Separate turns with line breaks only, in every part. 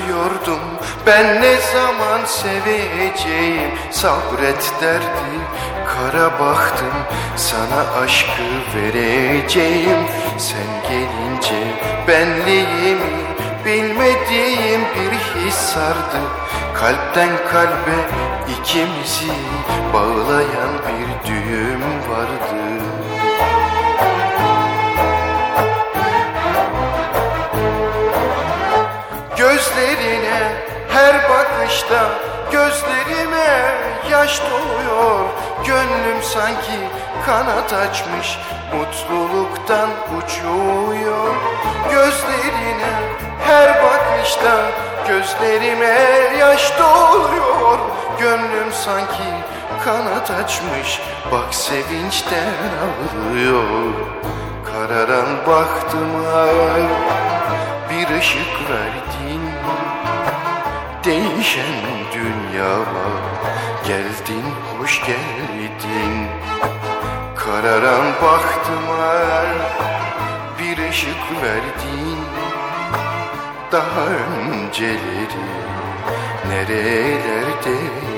Soruyordum ben ne zaman seveceğim? Sabret derdi kara baktım Sana aşkı vereceğim. Sen gelince benliğimi Bilmediğim bir his sardı. Kalpten kalbe ikimizi Bağlayan bir düğüm vardı Gözlerine her bakışta Gözlerime yaş doluyor Gönlüm sanki kanat açmış Mutluluktan uçuyor. Gözlerine her bakışta Gözlerime yaş doluyor Gönlüm sanki kanat açmış Bak sevinçten ağlıyor. Kararan baktıma Değişen dünyama geldin hoş geldin. Kararan baktıma bir ışık verdin. Daha önceleri nerelerdeydi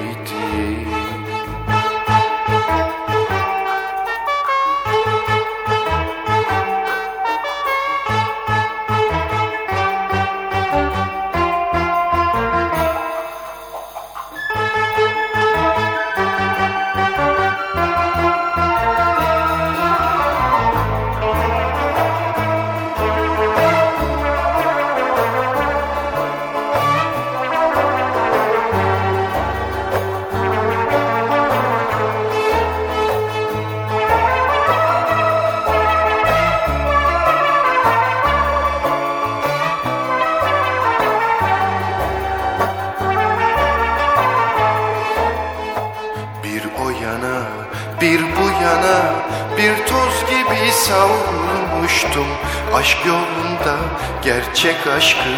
bir bu yana Bir toz gibi savrulmuştum Aşk yolunda gerçek aşkı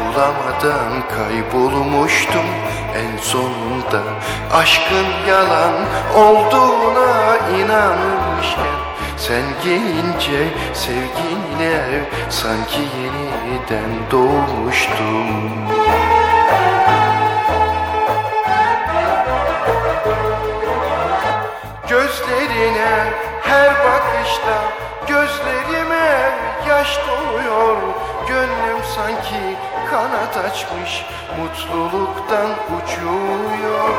Bulamadan kaybolmuştum. En sonunda aşkın yalan olduğuna inanmışken Sen gelince sevginle Sanki yeniden doğmuştum Gözlerine her bakışta Gözlerime yaş doluyor Gönlüm sanki kanat açmış Mutluluktan uçuyor.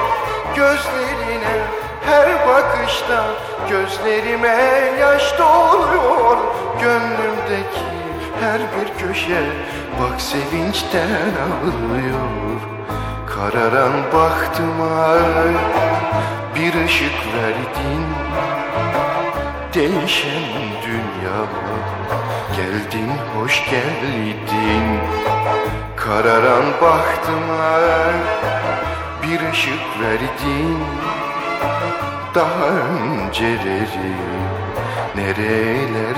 Gözlerine her bakışta Gözlerime yaş doluyor Gönlümdeki her bir köşe Bak sevinçten ağlıyor. Kararan baktıma bir ışık verdin. Değişen dünyama geldin hoş geldin. Kararan baktıma bir ışık verdin. Daha önceleri nerelerdeydin